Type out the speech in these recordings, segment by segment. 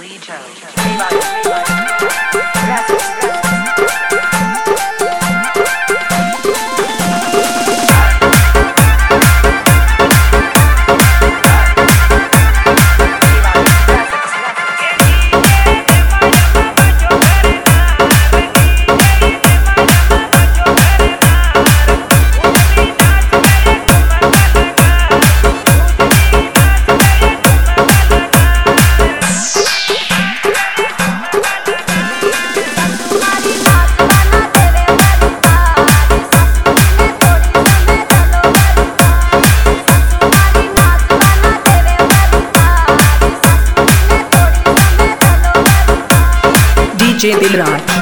DJ Dilraj DJ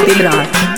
दिन रात।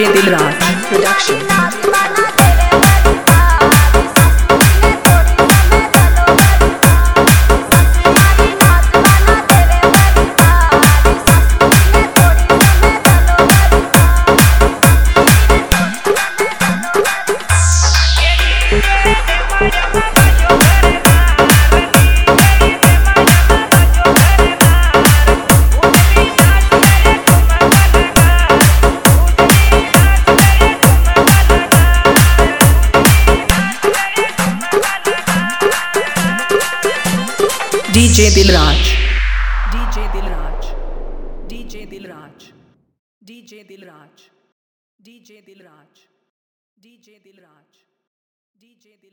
DJ Dilraj. Production. DJ Dilraj. DJ Dilraj. DJ Dilraj. DJ Dilraj. DJ Dilraj. DJ Dilraj. DJ Dilraj.